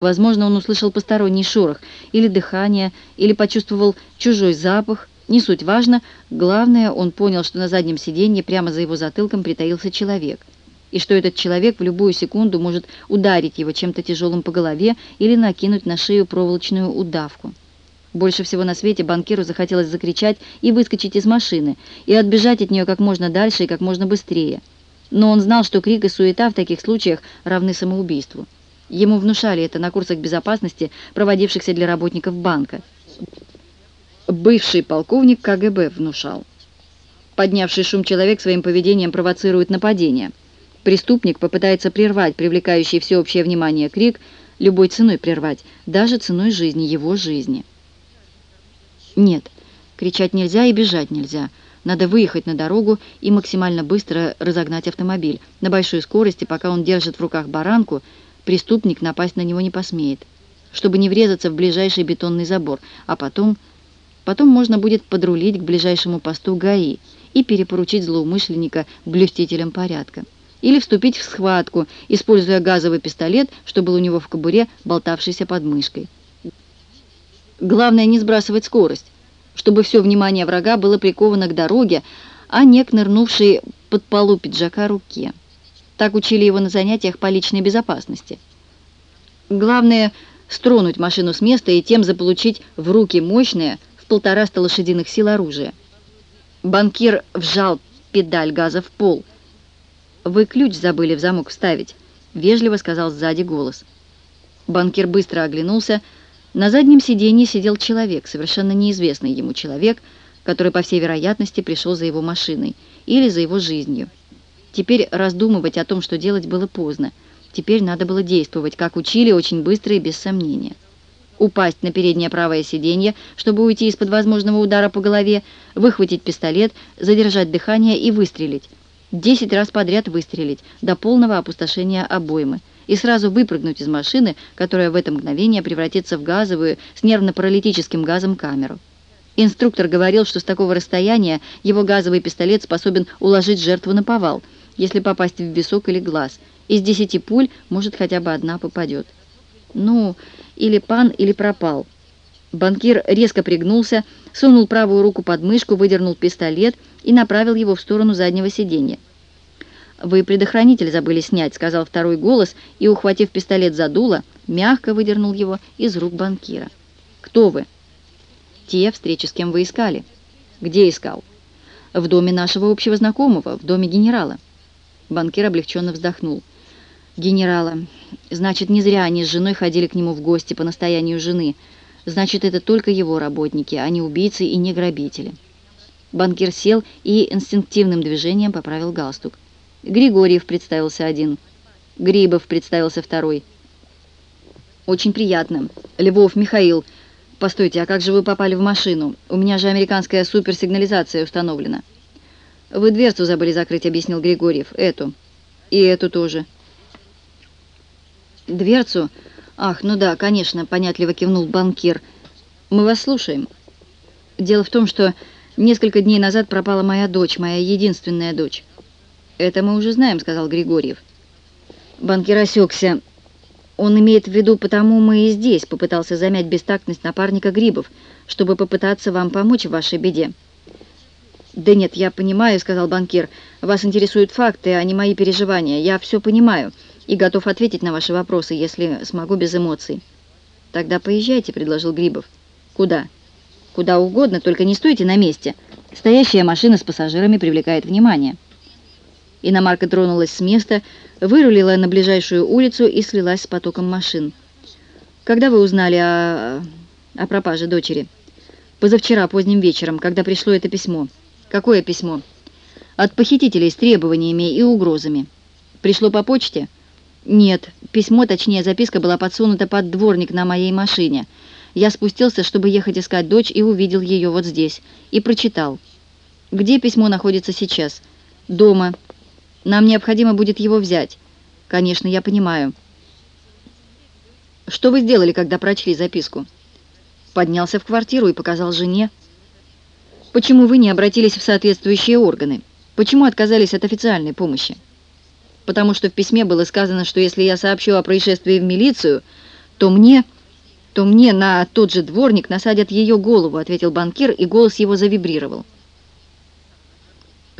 Возможно, он услышал посторонний шорох, или дыхание, или почувствовал чужой запах. Не суть важно. Главное, он понял, что на заднем сиденье прямо за его затылком притаился человек. И что этот человек в любую секунду может ударить его чем-то тяжелым по голове или накинуть на шею проволочную удавку. Больше всего на свете банкиру захотелось закричать и выскочить из машины, и отбежать от нее как можно дальше и как можно быстрее. Но он знал, что крик и суета в таких случаях равны самоубийству. Ему внушали это на курсах безопасности, проводившихся для работников банка. Бывший полковник КГБ внушал. Поднявший шум человек своим поведением провоцирует нападение. Преступник попытается прервать привлекающий всеобщее внимание крик, любой ценой прервать, даже ценой жизни, его жизни. Нет, кричать нельзя и бежать нельзя. Надо выехать на дорогу и максимально быстро разогнать автомобиль на большой скорости, пока он держит в руках баранку, преступник напасть на него не посмеет, чтобы не врезаться в ближайший бетонный забор, а потом... Потом можно будет подрулить к ближайшему посту ГАИ и перепоручить злоумышленника блюстителям порядка. Или вступить в схватку, используя газовый пистолет, что был у него в кобуре, болтавшийся под мышкой. Главное не сбрасывать скорость, чтобы все внимание врага было приковано к дороге, а не к нырнувшей под полу пиджака руке. Так учили его на занятиях по личной безопасности. Главное — стронуть машину с места и тем заполучить в руки мощное в полтораста лошадиных сил оружие. Банкир вжал педаль газа в пол. «Вы ключ забыли в замок вставить», — вежливо сказал сзади голос. Банкир быстро оглянулся. На заднем сиденье сидел человек, совершенно неизвестный ему человек, который, по всей вероятности, пришел за его машиной или за его жизнью. Теперь раздумывать о том, что делать, было поздно. Теперь надо было действовать, как учили, очень быстро и без сомнения. Упасть на переднее правое сиденье, чтобы уйти из-под возможного удара по голове, выхватить пистолет, задержать дыхание и выстрелить. Десять раз подряд выстрелить, до полного опустошения обоймы, и сразу выпрыгнуть из машины, которая в это мгновение превратится в газовую с нервно-паралитическим газом камеру. Инструктор говорил, что с такого расстояния его газовый пистолет способен уложить жертву на повал – если попасть в висок или глаз. Из десяти пуль, может, хотя бы одна попадет. Ну, или пан, или пропал. Банкир резко пригнулся, сунул правую руку под мышку, выдернул пистолет и направил его в сторону заднего сиденья. «Вы предохранитель забыли снять», — сказал второй голос, и, ухватив пистолет за дуло, мягко выдернул его из рук банкира. «Кто вы?» «Те, встречи с кем вы искали». «Где искал?» «В доме нашего общего знакомого, в доме генерала». Банкир облегченно вздохнул. «Генерала. Значит, не зря они с женой ходили к нему в гости по настоянию жены. Значит, это только его работники, а не убийцы и не грабители». Банкир сел и инстинктивным движением поправил галстук. Григорьев представился один. Грибов представился второй. «Очень приятно. Львов Михаил. Постойте, а как же вы попали в машину? У меня же американская суперсигнализация установлена». «Вы дверцу забыли закрыть», — объяснил Григорьев. «Эту. И эту тоже». «Дверцу? Ах, ну да, конечно», — понятливо кивнул банкир. «Мы вас слушаем». «Дело в том, что несколько дней назад пропала моя дочь, моя единственная дочь». «Это мы уже знаем», — сказал Григорьев. Банкир осекся. «Он имеет в виду, потому мы и здесь», — попытался замять бестактность напарника Грибов, «чтобы попытаться вам помочь в вашей беде». «Да нет, я понимаю», — сказал банкир. «Вас интересуют факты, а не мои переживания. Я все понимаю и готов ответить на ваши вопросы, если смогу без эмоций». «Тогда поезжайте», — предложил Грибов. «Куда?» «Куда угодно, только не стойте на месте. Стоящая машина с пассажирами привлекает внимание». Иномарка тронулась с места, вырулила на ближайшую улицу и слилась с потоком машин. «Когда вы узнали о... о пропаже дочери?» «Позавчера, поздним вечером, когда пришло это письмо». «Какое письмо?» «От похитителей с требованиями и угрозами». «Пришло по почте?» «Нет. Письмо, точнее, записка была подсунута под дворник на моей машине. Я спустился, чтобы ехать искать дочь, и увидел ее вот здесь. И прочитал. Где письмо находится сейчас?» «Дома. Нам необходимо будет его взять». «Конечно, я понимаю». «Что вы сделали, когда прочли записку?» «Поднялся в квартиру и показал жене». Почему вы не обратились в соответствующие органы? Почему отказались от официальной помощи? Потому что в письме было сказано, что если я сообщу о происшествии в милицию, то мне, то мне на тот же дворник насадят ее голову», — ответил банкир, и голос его завибрировал.